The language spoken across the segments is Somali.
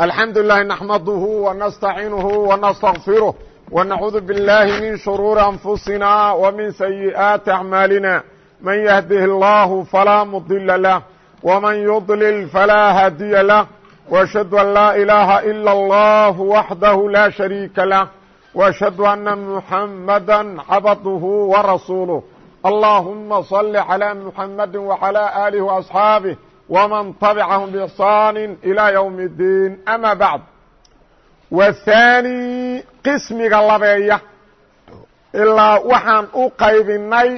الحمد لله نحمده ونستعiنه ونستغفره ونعوذ بالله من شرور أنفسنا ومن سيئات أعمالنا من يهده الله فلا مضل له ومن يضلل فلا hاdي له وأشhهad أن لا إله إلا الله وحده لا شريك له وأشhهad أن محمدا عبده ورسوله اللهم صل على محمد وعلى آله وأصحابه ومن طبعهم بإحsaan إلى يوم الdين أmا baعd wثaanي qismiga labeeya ilaa waxaan u qaybinay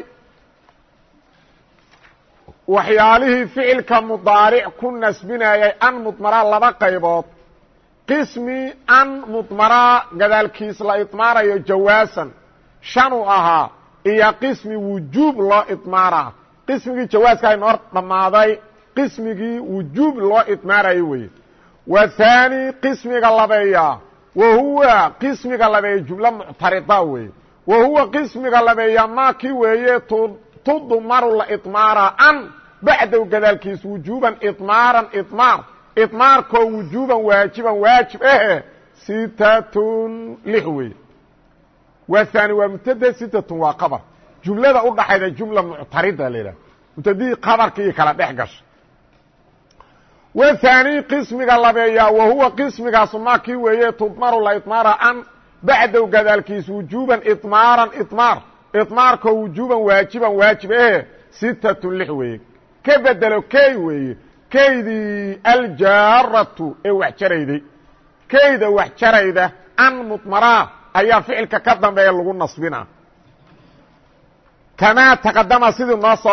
waxyaalihii ficilka mudaaric ku nasbinayay an mudmaraa laba qaybood qismi an mudmaraa gadaalkiis la idmaarayo jawaasan shanuu ahaa iyo qismi wujuub loo idmaaraa qismigii jawaaska inoo dhammaaday qismigii wujuub loo idmaarayo weye wa haani qismiga labeeya wa huwa qismiga labeeya jumlo muctarida weye wa huwa qismiga labeeya maakii weeye tudumaru la idmaara an bacdow gadaalkiis wujuuban idmaaran idmaar. Idmaarkoo wujuuban waajiban waajib ahe sitatun lix weye wa haani waa mubtada sitatun waa qabar jumlada u dhaxayda jumla muctarida la yidhaha mubtadihii qabarkii kala dhex gasha whaani qismiga labeeya wa huwa qismigaasu ma kii weeye tudmaru la idmaara an bacdow gadaalkiis wujuuban idmaaran idmaar idmaarkoo wujuuban waajiban waajib ahe sitatun lix weeye. Ka bedelo key weeye keydii aljaaratu ee wax jarayday. Keyda wax jarayda an mudmaraa ayaa ficilka ka dambeeya lagu nasbina. Kamaa taqadama sidii noo soo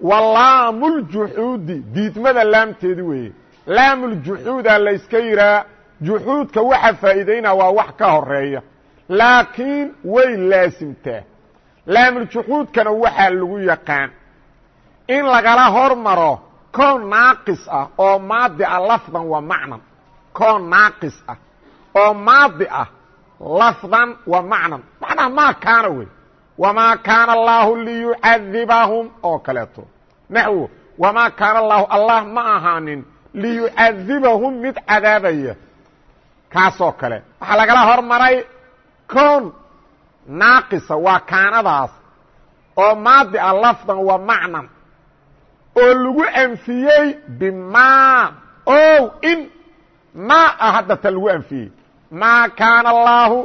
walaamuljuxuudi diidmada laamteedi weeye. Laamuljuxuuda layska yihaa juxuudka waxa faa'iidayna waa wax ka horreeya laakiin way laasimtaa. Laamuljuxuudkana waxaa lagu yaqaan in lagala hormaro koon naaqis ah oo maadi ah lafdan wa macnan. Koon naaqis ah. Oo maadi ah lafdan wa macnan. Macnaha maa kaana wey wmaa kaana allaahu liyucadibahum oo kaleeto naxwo wamaa kaana allaahu allah ma ahaanin liyucadibahum mid cadaabaya kaasoo kale waxaa lagala hormaray koon naaqisa waa kaanadaas oo maadi a lafdan wa macnan oo lagu anfiyey bimaa ow in maa ah hadda ta lagu anfiyey maa kaana allaahu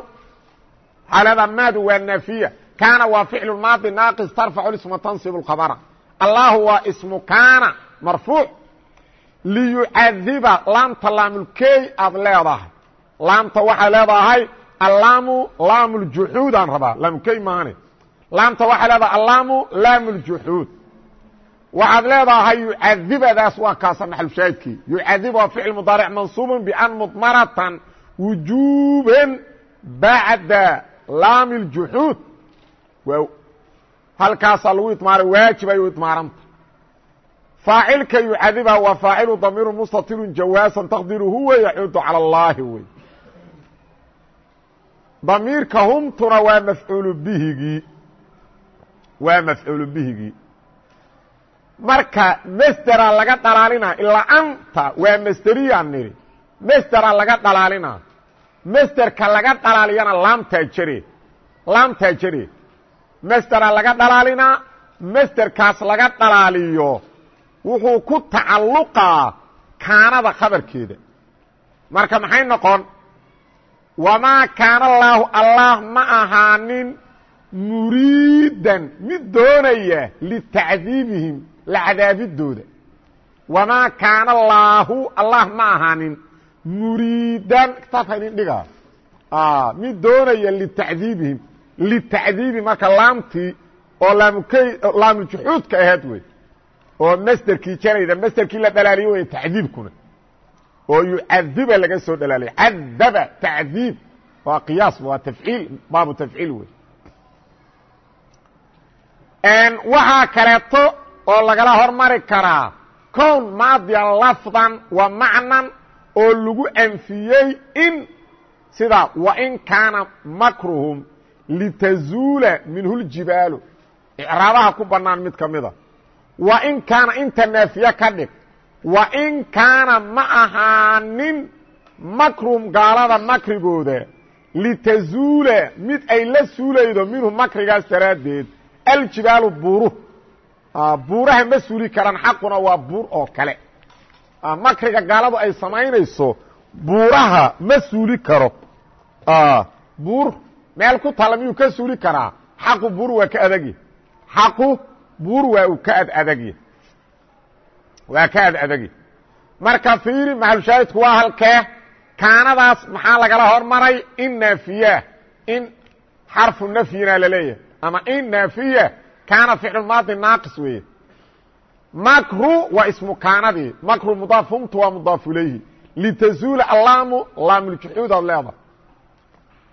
xaalada maadu waa naafiya kaana waa ficlu maadi naaqis tarfacu isma tansib اkhabra allahu waa ismu kaana marfuuc liyucadiba laamta laamulkey aad leedahay. Laamta waxay leedahay allaamu laam ljuxuud aan rabaa. Laamukey maane. Laamta waxay leedahay allaamu laam ljuxuud waxaad leedahay yucadibadaas waa kaasa maxalushaahidkii yucadib waa ficil mudaaric mansuub ban mudmaratan wujuuban bacda laami waaw halkaasaa lagu idmaara waajib ayuu idmaaranta faacilka yucadiba waa faacilu damiiru mustatirun jawaasan taqdiru huwa yacuudu calى اllaahi wey. Damiirka humtuna waa mafcuulu bihigii waa mafcuulu bihigii marka masdera laga dhalaalina ilaa anta waa masderiyaa niri. Masdera laga dhalaalina. Masderka laga dhalaaliyana laamtaa jere laamtaa jere masdera laga dhalaalinaa masderkaas laga dhalaaliyo wuxuu ku tacalluqaa kaanada khabarkeeda. Marka maxay noqon? Wamaa kaana allaahu allah ma ahaanin muriidan mid doonaya litacdiibihim la cadaabidooda wamaa kaana allaahu allah ma ahaanin muriidan kitaabka idin dhigaa. Mid doonaya litacdiibihim litacdiibi marka laamtii oo laamuljuxuudka ahayd wey oo masderkii jarayda masderkii la dhalaaliye wey tacdiibkuna oo yucadiba laga soo dhalaaliyay cadaba tacdiib waa qiyaas waa tafciil baabu tafciil wey waxaa kaleeto oo lagala hormari karaa kown maadiya lafdan wa macnan oo lagu anfiyey in sida wain kaana makruhum litazuula minhu ljibaalu icraabaha ku bannaan mid ka mida wa in kaana inta naafiye ka dhig wa in kaana ma ahaanin makrum gaalada makrigooda litazuula mid ay la suulaydo minhu makrigaas daraaddeed aljibaalu buuruhu buuraha ma suuli karaan xaquna waa buur oo kale makriga gaaladu ay samaynayso buuraha ma suuli karo buur meel ku tala miyuu ka suuli karaa. Xaqu buur waa ka adagya xaqu buur waa uu ka ad adagya waa ka ad marka fiiri maxalushaahidku waa halkee? Kaanadaas maxaa lagala hormaray? In naafiya. In xarfu nafyina la leeyahay ama in naafiya. Kaana ficlu maadi naaqis weeye. Makru waa ismu kaanadii. Makru mudaafumtu waa mudaaf ilayhi litazuula allaamu laamuljuxuud aad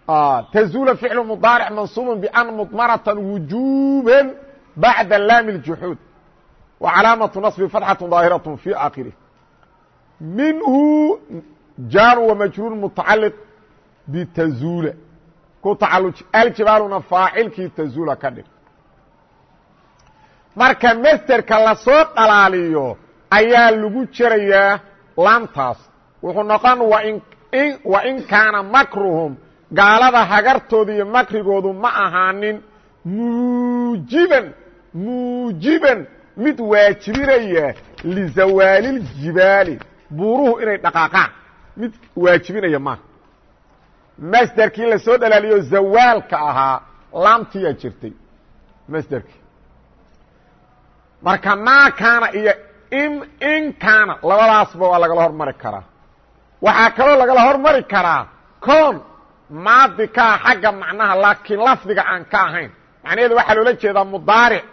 leeda tazuula ficlu mudaaric mansuubun ban mudmaratan wujuuban bacda laami اljuxuud wa calaamatu naصbi fatxatu daahiraة fi aakhirih minhu jaar wmajruur mutacaliq btazuula ku tacaluj aljibaaluna faacilkii tazuula ka dhig marka masderka lasoo dhalaaliyo ayaa lagu jerayaa laamtaas wuxuu noqon wa in kaana makruhum gaalada hagartooda iyo makrigoodu ma ahaanin. Muujiban muujiban mid waajibinaya lizawaaliljibaali buuruhu inay dhaqaaqaan. Mid waajibinaya maaha masderkii la soo dhalaaliyo zawaalka ahaa laamtiyaa jirtay. Masderkii marka maa kaana iyo in kaana labadaasba waa lagala hormari karaa. Waxaa kaloo lagala hormari karaa koon maadi kaa xagga macnaha laakiin lafdiga aan ka ahayn. Macnaheedu waxaa loola jeedaa mudaaric.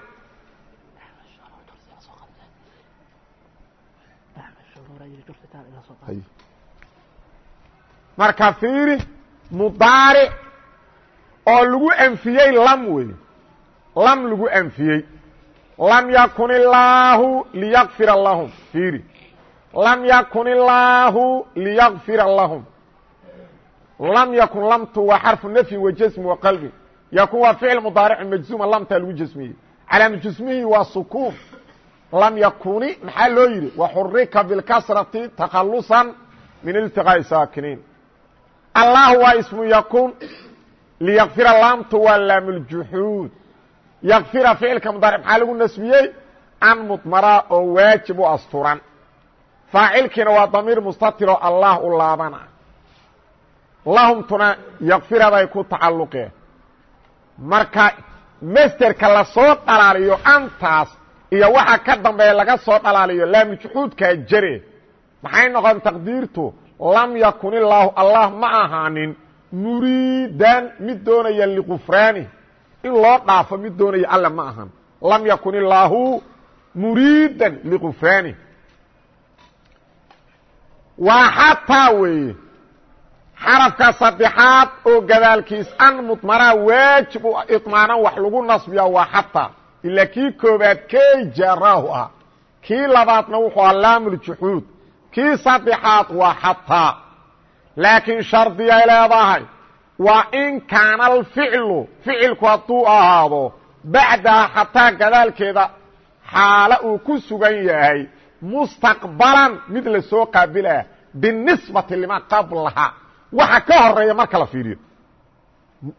Marka fiiri mudaaric oo lagu anfiyey lam wey lam lagu anfiyey. Lam yakun illaahu liyakfira lahum. Fiiri. Lam yakun illaahu liyakfira lahum lam yakun lamtu waa xarfu nafyi wa jasmi wa qalbi. Yakun waa ficil mudaaric majzuuma lamtaa lagu jasmiyey calaama jasmihi waa sukuun lam yakuni maxaa loo yidhi? Waxurika bilkasrati takhalusan min iltiqaa'i saakiniin. Allah waa ismu yakun liyakfira laamtu waa laamuljuxuud yakfira ficilka mudaaric maxaa lagu nasbiyey? An mudmara oo waajib u asturan. Faacilkiina waa damiir mustatiroo allah u laabana lahumtuna yakfiraday ku tacalluqeen marka masterka la soo dhalaaliyo antaas iyo waxa ka dambeeya laga soo dhalaaliyo laamuljuxuudkaa jare maxay noqon taqdiirtu? Lam yakun illaahu allah ma ahaanin muriidan mid doonaya liqufraani. In loo dhaafo mid doonaya alle ma ahan. Lam yakun illaahu muriidan liqufraani. Waa xataa weeye xarafka saddexaad oo gadaalkiis an mudmaraa waajib u idmaanan wax lagu nasbiya waa xataa. Ila kii koobaad key jaaraahu ah. Kii labaadna wuxuu aha laamuljuxuud kii saddexaad waa xataa. Laakiin shardiyay leedahay waa in kaana alficlu ficilku hadduu ahaado bacdaha xataa gadaalkeeda xaalo uu ku sugan yahay mustaqbalan mid la soo qaabilah binisbati lima qablaha waxa ka horreeya marka la fiiriyo.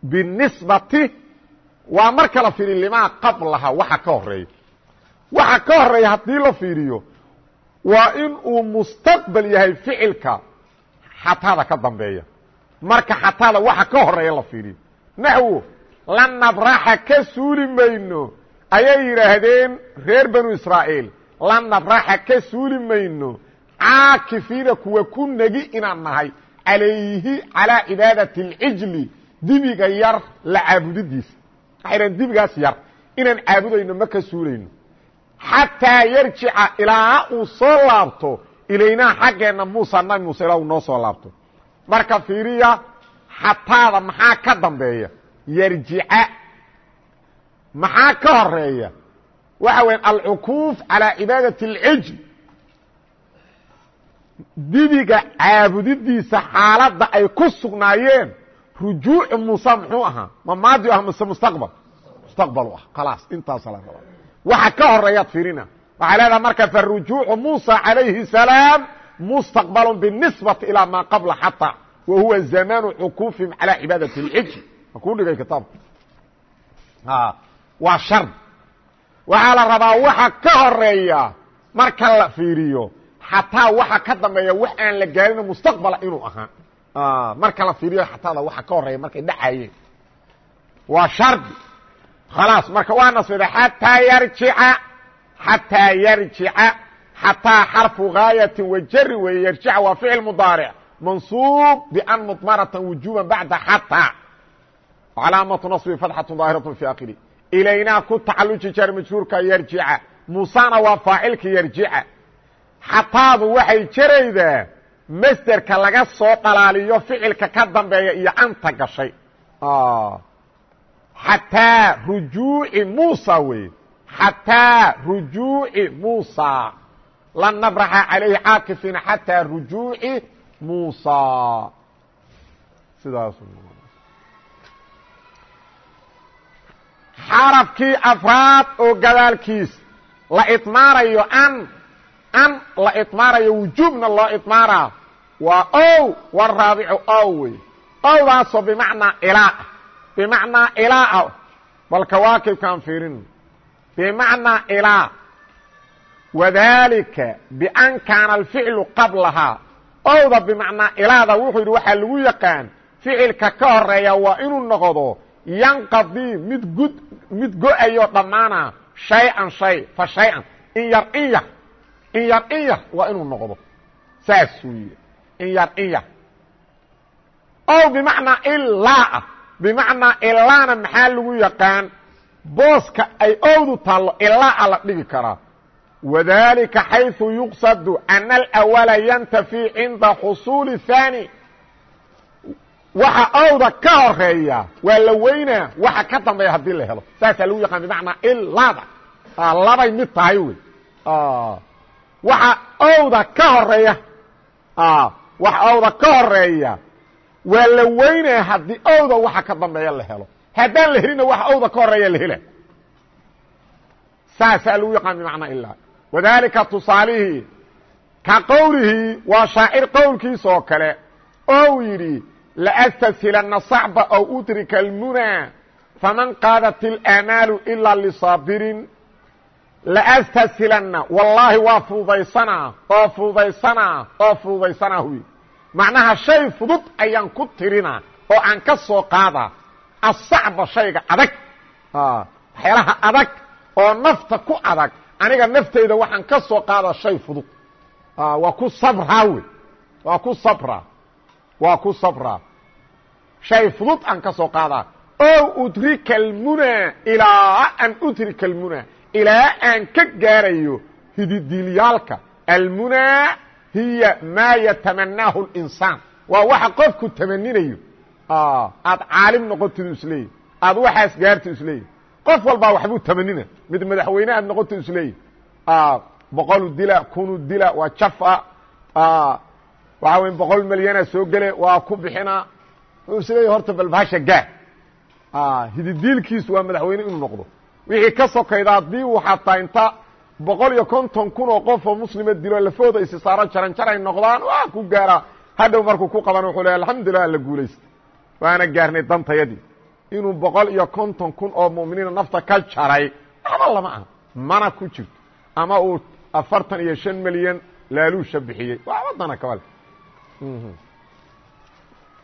Binisbati waa marka la fiiriyo limaa qablaha waxa ka horreeya. Waxa ka horreeya haddii la fiiriyo waa in uu mustaqbal yahay ficilka xatada ka dambeeya. Marka xatada waxa ka horreeya la fiiriyo. Naxwo la nabraxa ka suuli mayno ayay yidhaahdeen reer banu israa'iil. La nabraxa ka suuli mayno caakifiina kuwa ku negi inaan nahay calayhi calaa cibaadati اlcijli dibiga yar la caabudidiisa dhahen dibigaas yar inaan caabudayno ma ka suulayno xataa yarjica ilaa uu soo laabto ilaynaa xaggeenna muusa nabi muuse ilaa uu noo soo laabto. Marka fiiriya xataada maxaa ka dambeeya? Yarjica. Maxaa ka horreeya waxa weya alcukuuf calaa cibaadati اlcijl dibiga caabudidiisa xaaladda ay ku sugnaayeen. Rujuucu muuse muxuu ahaa ma maadi ah mise mustaqbal? Mustaqbal ah. Khalaas intaasa la rabaa waxa ka horeeyaad fiirina waxay leedaha marka farujuucu muusa calayhi salaam mustaqbal binisbati ilaa maa qabla xataa wa huwa zamanu calaa cibaadati اlxiji ma kuu dhigay kitaabka waa shard waxaa la rabaa waxa ka horreeya marka la fiiriyo xataa waxa ka dambeeya wax aan la gaarin mustaqbala inuu ahaa. Marka la fiiriyo xataada waxa ka horreeya markay dhacayeen. Waa shardi. Khalaas marka waa nasbida xataa yarjica xataa yarjica xataa xarfu gaayati wajari weeye yarjica waa ficil mudaaric mansuub ban mudmaratan wujuba bacda xataa calaamatu naصbi fatxatu daahiraة fi akhiri ilaynaa ku tacaluji jar majruurka yarjica. Muusana waa faacilka yarjica xataadu waxay jaraydaa masderka laga soo dhalaaliyo ficilka ka dambeeya iyo anta gashay. Xataa rujuuci muusa weye xataa rujuuci muusa. Lan nabraxa calayhi caakifiina xataa rujuuci muusa. Sidaas xarafkii afraad oo gadaalkiis la iطmaarayo an an la iطmaarayo wujuubna loo iطmaaraa waa ow waraabicu ow wey. Owdaasoo bimacnaa ilaa bimacnaa ilaa bal kawaakibkaan fiirin bimacnaa ilaa. Wadalika bian kaana alficlu qablahaa owda bimacnaa ilaada wuxuu yidhi waxaa lagu yaqaan ficilka ka horreeya waa inuu noqdo yanqadii mid gud mid go'ayo dhammaana shay-an shay fa shay-an in yar in yar in yar in yar waa inuu noqdo saasuu yidhi in yar in yar ow bimacnaa ilaa bimacnaa ilaana maxaa lagu yaqaan booska ay owdu taallo ilaa la dhigi karaa wadalika xayثu yuqsadu ana alأwala yantafi cinda xusuuli الثaani waxa owda ka horeeya waa la weynaa waxa ka dambeeya haddii la helo saasaa lagu yaqaan bimacnaa ilaada labay mid tahay wey waxa owda ka horreeya. Waxa owda ka horreeya. Waa la weynaa haddii owda waxa ka dambeeya la helo. Haddaan la helina waxa owda ka horreeya la hela saasaa lagu yaqaan bimacnaa ilaa wadalika tusaalihii ka qowlihii waa shaacir qowlkiisa oo kale ou yidhi laastashilana sacba ow udrika almunaa faman qaadat اlaamaalu ilaa lisaabirin laastashilana wallaahi waa fududaysanaa oo fududaysanaa oo fududaysanaa huy macnaha shay fudud ayaan ku tirinaa oo aan ka soo qaadaa asacba shayga adag waxyaalaha adag oo nafta ku adag aniga nafteyda waxaan ka soo qaadaa shay fudud waa ku sabraa wey ku sabraa waa ku sabraa shay fudud aan ka soo qaadaa o udrika almunaa ilaa an udrika almunaa ilaa aan ka gaarayo hididiilyaalka. Almunaa hiya maa yatamanaahu اlinsaan waa waxa qofku tamaninayo aad caalim noqotidu isleeyahy aad waxaas gaarti isleeyahy qof walbaa waxbuu tamanina mid madaxweyne aad noqoto isleeyahy boqolu dila kunu dila waa jafa. Waxaa wey boqol milyana soo gele waa ku bixinaa wuxuu isleeyahy horta balbahasha gaa hididiilkiisu waa madaxweyne inuu noqdo wixii ka sokayda haddii uu xataa inta boqol iyo konton kun oo qof oo muslima dilo lafooda isi saaro jaran jar ay noqdaan waa ku gaaraa hadhow markuu ku qaban wuxuu le alxamdulilah la guulaysta waana gaarnay dantayadii inuu boqol iyo konton kun oo mu'miniina nafta ka jaray waxba lama aha mana ku jirto. Ama uu afartan iyo shan milyan laaluusha bixiyey. Waxba dana kabale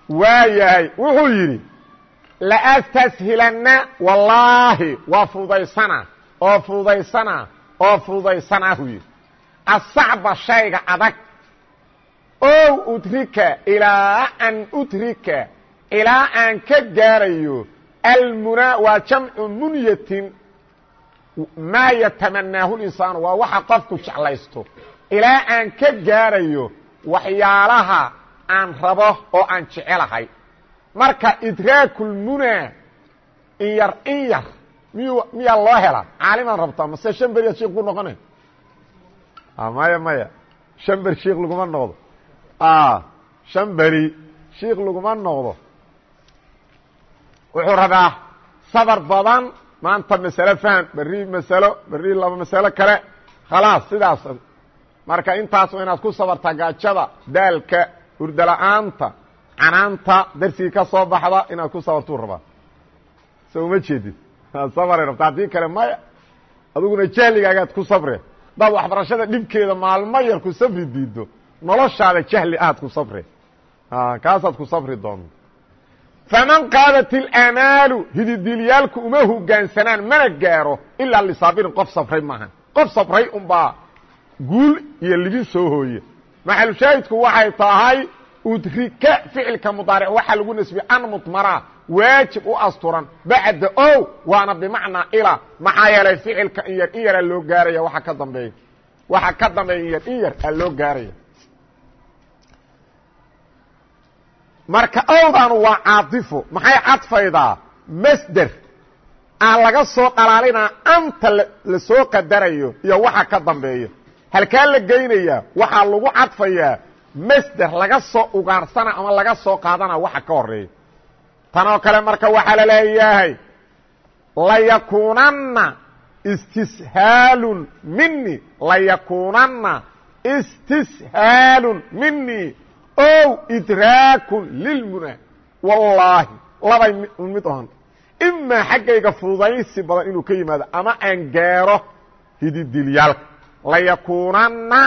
waa yahay wuxuu yidhi laastashilana wallaahi waa fududaysana oo fududaysana oo fududaysana hu yidhi asacba shayga adag ow udrika ilaa an udrika ilaa aan ka gaarayo almunaa waa jamcu munyatin maa yatamanaahu linsaanu waa waxa qofku jeclaysto ilaa aan ka gaarayo waxyaalaha aan rabo oo aan jecelahay marka idraakulmunaa in yar in yar. Miyu miyaa loo helaa caalimaan rabtaa mase shan beriyaad sheik ku noqonay maya maya. Shan beri sheik laguma noqdo. Shan beri sheik laguma noqdo. Wuxuu rabaa sabar badan maanta masalo faham berri masalo berri laba masalo kale. Khalaas sidaas. Marka intaas inaad ku sabartaa gaajada daalka hurdala-aanta canaanta darsigii ka soo baxda inaad ku sabartuu rabaa. So uma jeedid sabray rabta haddii kale maya adiguna jahligaagaad ku sabre daad waxbarashada dhibkeeda maalmo yar ku safri diido noloshaada jahli aad ku sabre kaasaad ku safri doonta faman qaadat ilamaalu hididiilyaalku uma hogaansanaan mana gaaro ilaa lisaabirin qof safray maaha qof safray unbaa guul iyo libin soo hooye. Maxalushaahidku waxay tahay udrika ficilka mudaaric waxaa lagu nasbiyey an mudmara waajib u asturan. Bacda o waana bimacnaa ila maxaa yeelay ficilka in yar in yaraa loo gaaraya waxa ka dambeeya. Waxa ka dambeeya in yar in yar loo gaaraya. Marka owdan waa caadifo maxay cadfaydaa masder aan laga soo dhalaalinaa anta la qadarayo iyo waxa ka dambeeya. Halkaa la geynayaa waxaa lagu cadfayaa masder laga soo ugaarsana ama laga soo qaadana waxa ka horreeya tanoo kale marka waxaa la leeyahay layakuunanna istishaalun mini layakuunanna istishaalun mini ow idraakun lilmuna wallaahi labay mid ohan. Imaa xaggayga fududaysi badan inuu ka yimaado ama aan gaaro hididilyaalka layakuunanna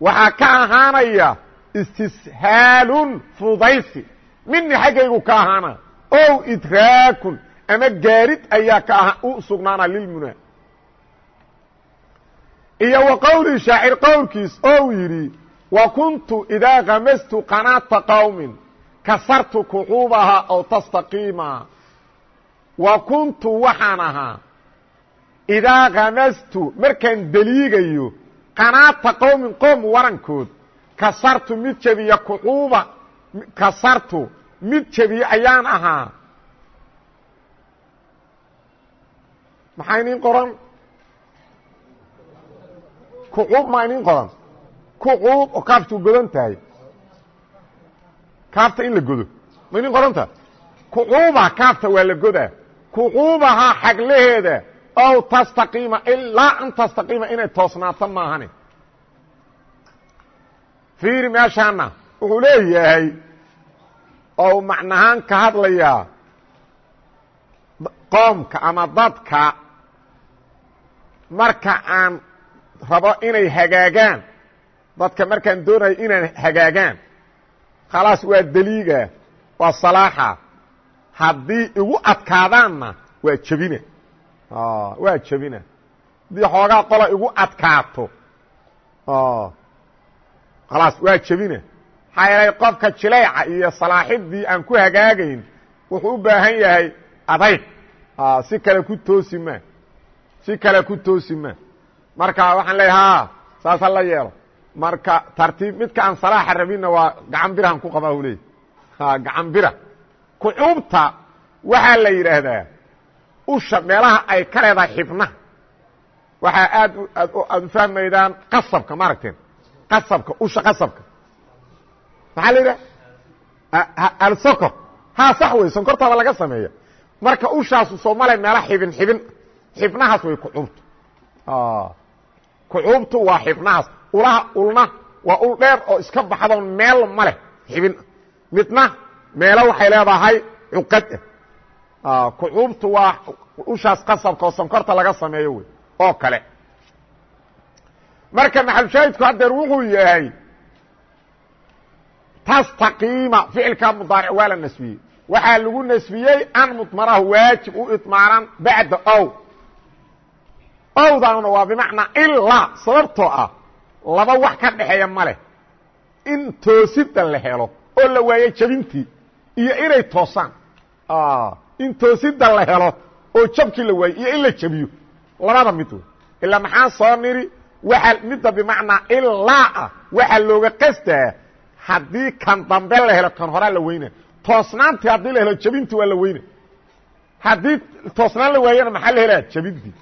waxaa ka ahaanaya istishaalun fududaysi mini xaggaygu ka ahaana. Ow idraakun. Ama gaarid ayaa ka u sugnaana lilmuna iyo wa qowlii shaacir qowlkiis ou yidhi wa kuntu idaa kamastu qanaata qowmin kasartu kucuubaha ow tastaqiima. Wa kuntu waxaan ahaa idaa kamastu markaan deliigayo qanaata qowmin qoom warankood. Kasartu mid jebiya kucuuba kasartu mid jebiye ayaan ahaa. Maxaa inin qoran? Kucuub maa inin qoran. Kucuub oo kaaftu godan tahay. Kaafta in la godo. Ma inin qoranta kucuuba kaafta waa la godaa kucuubahaa xaglaheeda ow tastaqiima ilaa an tastaqiima inay toosnaato maahane fiiri meeshaana. Wuxuu leeyahay oo macnahaan ka hadlayaa qoomka ama dadka marka aan rabo inay hagaagaan dadka markaan doonayo inaan hagaagaan khalaas waa deliiga waa salaaxa. Haddii igu adkaadaanna waa jebina waa jebina haddii xoogaa qola igu adkaato khalaas waa jebina maxaa yeelay qofka jilayca iyo salaaxidii aan ku hagaagayn wuxuu u baahan yahay adayg si kale ku toosi ma si kale ku toosi ma marka waxaan leeyahay ha saas ha la yeelo marka tartiib midka aan salaaxa rabinna waa gacan birahan ku qabaa u leey gacan bira kucuubta waxaa la yidhaahdaa usha meelaha ay ka leedahay xibnaha waxaa aad aad u fahmaydaan qasabka maaragteen qasabka usha qasabka. Maxaa la yidhaha alsokor ha sax wey sonkortaaba laga sameeya. Marka ushaasu soomale meela xibin xibin xibnahaas way kucuubtu kucuubtu waa xibnahaas. Ulaha ulna waa ul dheer oo iska baxdoon meel ma leh xibin. Midna meelo waxay leedahay cuqad. Ah kucuubtu waa ushaas qasabka oo sonkorta laga sameeyo wey oo kale marka maxalushaahidku haddeer wuxuu yahay tastaqiima ficilka mudaaric waa la nasbiyey. Waxaa lagu nasbiyey an mudmaraha waajib u idmaaran bacda ow. Owdaanuna waa bimacnaa ilaa sababtoo ah laba wax ka dhexeeya ma leh. In toosida la helo oo la waayo jabintii iyo inay toosaan. In toosida la helo oo jabkii la waayo iyo in la jabiyo. Labada mid wey. Ilaa maxaan soo niri waxa midda bimacnaa ilaa ah. Waxaa looga qastaa haddii kan dambe la helo kan horaa la weyna toosnaantii haddii la helo jabintii waa la weyna haddii toosnaan la waayana maxaa la helaa? Jabintii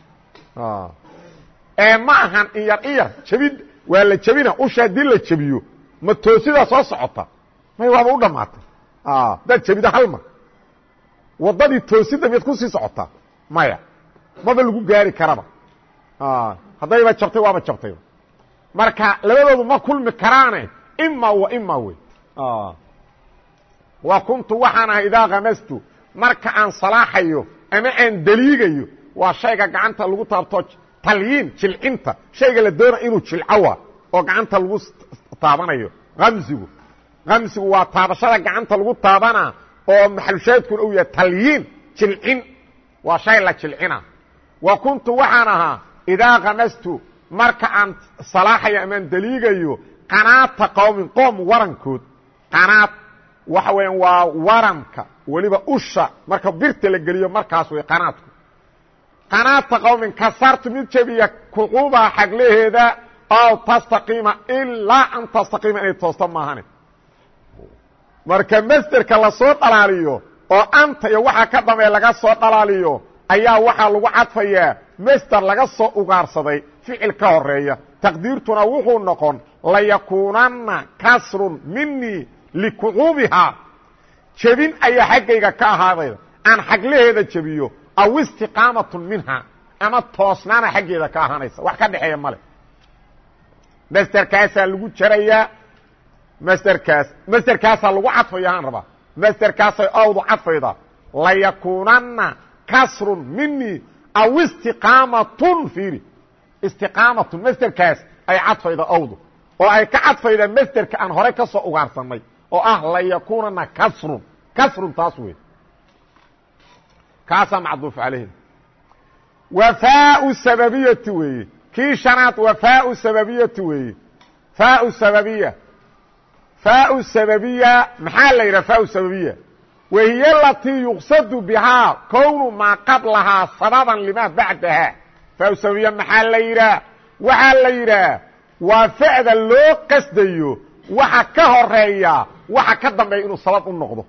ee ma ahan in yar in yar jabin waa la jabina usha haddii la jabiyo. Ma toosidaa soo socota may waaba u dhammaatay. Hadaad jabida hal mar. Waddadii toosida miyaad ku sii socotaa maya. Maba lagu gaari karaba haddayba jabtay waaba jabtay. Marka labadoodu ma kulmi karaane ima wa ima wey wa kuntu waxaan ahay idaa kamastu marka aan salaaxayo ama aan deliigayo waa shayga gacanta lagu taabto talyiin jilcinta. Shayga la doona inuu jilcowa oo gacanta lagu taabanayo. Amsigu amsigu waa taabashada gacanta lagu taabana oo maxalushaadkuna uu yahay talyiin jilcin. Waa shay la jilcina. Wa kuntu waxaan ahaa idaa kamastu marka aan salaaxayo amaan deliigayo qanaata qowmin qoom warankood qanaad waxa weeyaan waa waranka weliba usha marka birta la geliyo markaas way qanaadku qanaata qowmin kasartu mid jebiya kuquubaha xaglaheeda ow tastaqiima ilaa an tastaqiima inay toosto maahane marka masderka la soo dhalaaliyo oo anta iyo waxaa ka dambeeya laga soo dhalaaliyo ayaa waxaa lagu cadfayaa masder laga soo ugaarsaday ficil ka horreeya taqdiirtuna wuxuu noqon layakuunanna kasrun minii likucuubihaa jebin ayaa xaggayga ka ahaadayda aan xaglaheeda jebiyo aw istiqaamatun minha. Ama toosnaana xaggeeda ka ahaanaysa. Wax ka dhexeeya male masderkaasaa lagu jarayaa masderkaas masderkaasaa lagu cadfaya aan rabaa. Masderkaasay owdu cadfayda layakuunanna kasrun minii aw istiqaamatun fiiri. Istiqaamatun masderkaas ay cadfayda owdu oo ay ka cadfayda masderka aan horey ka soo ugaarsanay. Oo ah layakuunana kasrun. Kasrun taas wey kaasaa macduuf calayhi. Wafaau sababiyati weeye. Kii shanaad wafaau sababiyati weeye. Faau sababiya. Faau sababiya maxaa la yidhaha faau sababiya wahiy alatii yuqsadu bihaa kownu maa qablahaa sababan limaa bacdaha. Faau sababiya maxaa la yidhaha waxaa la yidhaah waa fa'da loo qasdayo waxa ka horreeya waxa ka dambeeya inuu sabab u noqdo.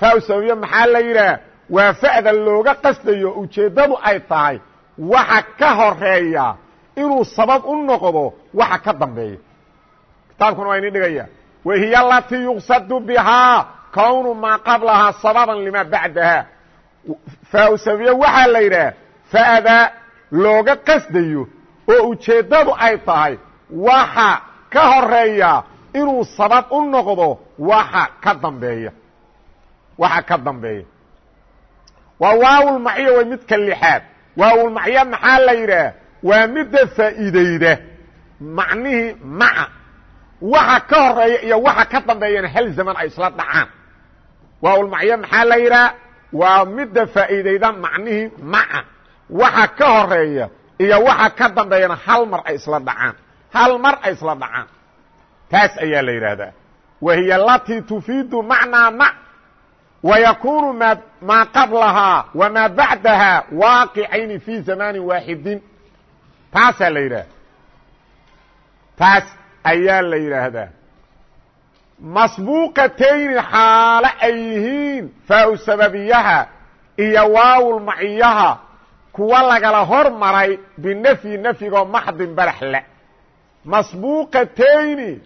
Faau sababiya maxaa la yidhaah waa fa'da looga qasdayo ujeeddadu ay tahay waxa ka horreeya inuu sabab u noqdo waxa ka dambeeya. Kitaabkuna waa ini dhigaya wahiy alatii yuqsadu bihaa kownu maa qablahaa sababan limaa bacdaha faau sababiya waxaa la yidhaah fa'da looga qasdayo oo ujeeddadu ay tahay waxa ka horreeya inuu sabab u noqdo waxa ka dambeeya waxa ka dambeeya waa waawulmacyo way midka lixaad waawulmacyo maxaa la yidhaah waa midda faa'iideyda macnihii maca waxa ka horreeya iyo waxa ka dambeeyana hal zaman ay isla dhacaan waaulmacyan maxaa la yidhaha waa midda faa'iidayda macnihii maca. Waxa ka horreeya iyo waxa ka dambeeyana hal mar ay isla dhacaan. Hal mar ay isla dhacaan. Taas ayaa la yidhaahdaa. Wahiy alatii tufiidu macnaa mac wayakunu m maa qablahaa wamaa bacdaha waaqicayni fii zamaanin waaxidin taasaa la yidhaahda taas ayaa la yidhaahdaa masbuuqatayni xaalo ay yihiin faau sababiyaha iyo waawul maciyaha kuwa lagala hor maray binafyi nafyigoo maxdin baraxle. Masbuuqatayni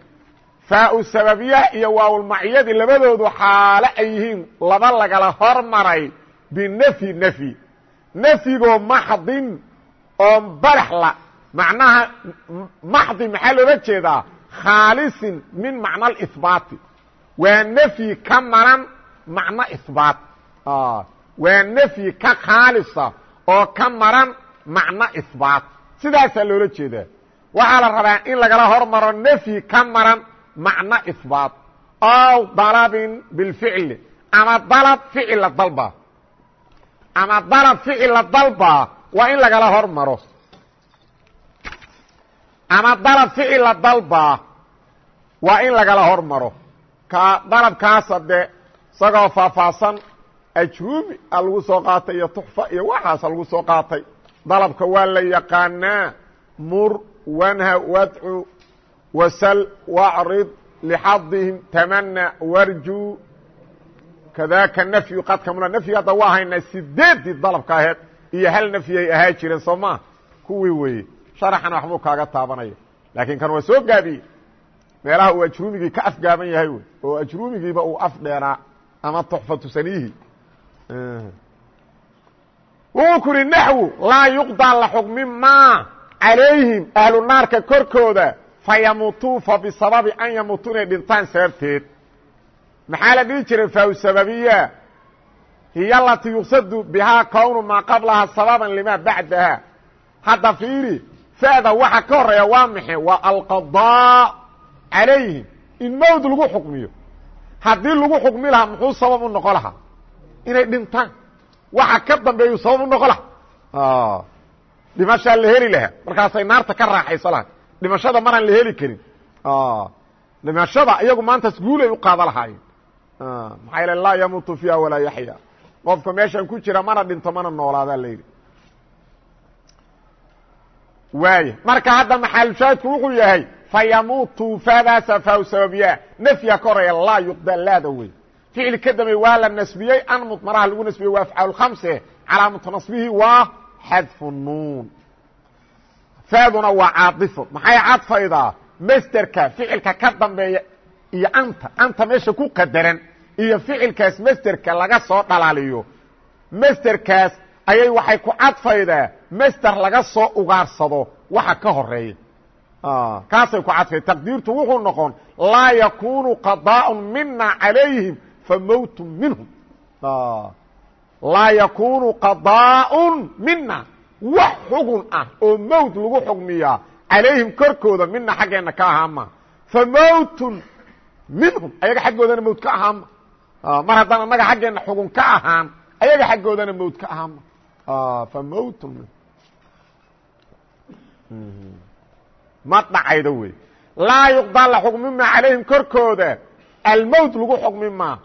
faau sababiyaha iyo waawulmaciyadii labadoodu xaalo ay yihiin laba lagala hor maray binafyi nafyi. Nafyigoo maxdin oo baraxla macnaha maxdi maxaa loola jeedaa khaalisin min macna alihbaati waa nafyi ka maran macno ihbaat waa nafyi ka khaalisa oo ka maran macno ihbaat sidaasaa loola jeedaa. Waxaa la rabaa in lagala hor maro nafyi ka maran macno ihbaat ow dalabin bilficli ama dalab ficil la dalba ama dalab ficil la dalba waa in lagala hor maro ama dalab ficil la dalba waa in lagala hor maro ka dalabkaasa de isagoo faahfaahsan ajruumi a lagu soo qaatay iyo tuxfa iyo waxaasa lagu soo qaatay. Dalabka waa la yaqaanaa mur wanha wadcu wasal wacrid lixadihim tamana warju. Kadaka nafyu qad kamula nafyiga hadda waa haynaa sideeddii dalabka aheed iyo hal nafyay ahaa jireen soo maa kuwii weeye sharaxana waxbuu kaaga taabanaya laakiin kan waa soo gaabiyey meelaha uu ajruumigii ka afgaaban yahay wey oo ajruumigiiba uu af dheeraa ama tuxfatu saniihi. Wuxuu ku uhi naxwu laa yuqdaa la xukmi ma calayhim ahlu naarka korkooda fayamuutuu fa bisababi an yamuutuu inay dhintaan sababteed maxaa la dhihi jiray faaw sababiya hiy alatii yuqsadu bihaa kownu maa qablaha sababan limaa bacdaha. Hadda fiiri fa'da waxa ka horreeya waa maxe waa alqadaa calayhim in mawd lagu xukmiyo. Haddii lagu xukmi lahaa muxuu sabab u noqon lahaa? Inay dhintaan. Waxa ka dambeeyu sabab u noqon lahaa? Dhimashaa la heli lahaa. Markaasay naarta ka raaxayso lahay dhimashada maraan la heli karin. Dhimashada iyagu maantaas guulay u qaada lahaayeen. Maxaa yale laa yamuutu fiiha walaa yaxya qofka meeshan ku jira mana dhinto waaya marka hadda maxaalushaahidku wuxuu yahay fayamuutu faadaasa faaw sababiya nafya ka horreeya laa yuqda laada wey ficil ka dambe waa la nasbiyey an mudmaraha lagu nasbiyey waa afcaal khamse. Calaamatu nasbihi waa xadfu nuun. Faaduna waa caadifo. Maxay cadfaydaa masderka ficilka ka dambeeya iyo anta. Anta meesha ku qadaran iyo ficilkaas masderka laga soo dhalaaliyo. Masderkaas ayay waxay ku cadfaydaa masder laga soo ugaarsado waxa ka horreeya kaasay ku cadfay taqdiirtu wuxuu noqon laa yakunu qadaaء mina calayhim famowt minhum. Laa yakunu qadaaء mina wax xugun ah oo mowt lagu xugmiyaa calayhim korkooda mina xaggeenna ka ahaama famowtun minhum ayaga xaggoodana mowt ka ahaama mar haddaan annaga xaggeenna xugun ka ahaan ayaga xaggoodana mowt ka ahaama famowtun ma dhacaydo wey. Laa yuqdaa la xukmi maa calayhim korkooda. Almowt lagu xukmi maa